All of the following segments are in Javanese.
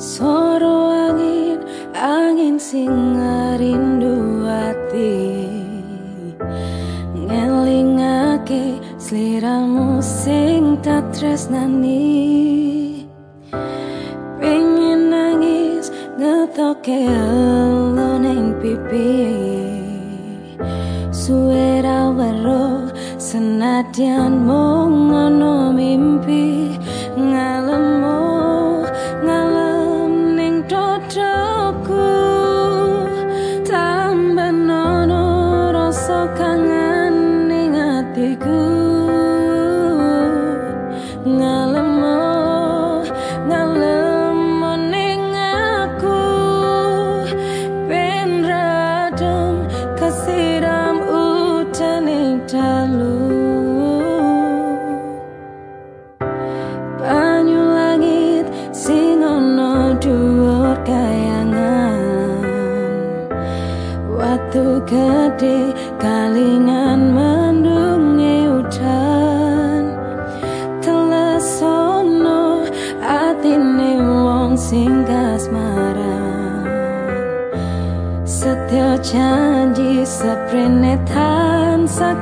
Soro angin, angin sing rindu ati. Ngelingake seliramu sing tak tresnani. Pengen nangis ngetoke neng pipi. Suera senadyan mong ono mimpi lalu. Banyu langit singono dhuwur kayangan. Watu gede kalingan mendungi hujan, Telesono atine wong sing kasmaran. Setyo janji seprene tansah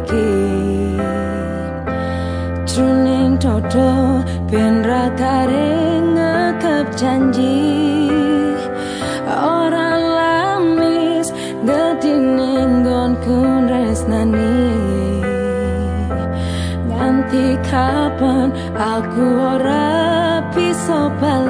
iki. Truning toto ben ra kareng ngekep janji. Ora lamis gedine nggonku resnani. Nganti kapan aku ora bisa bali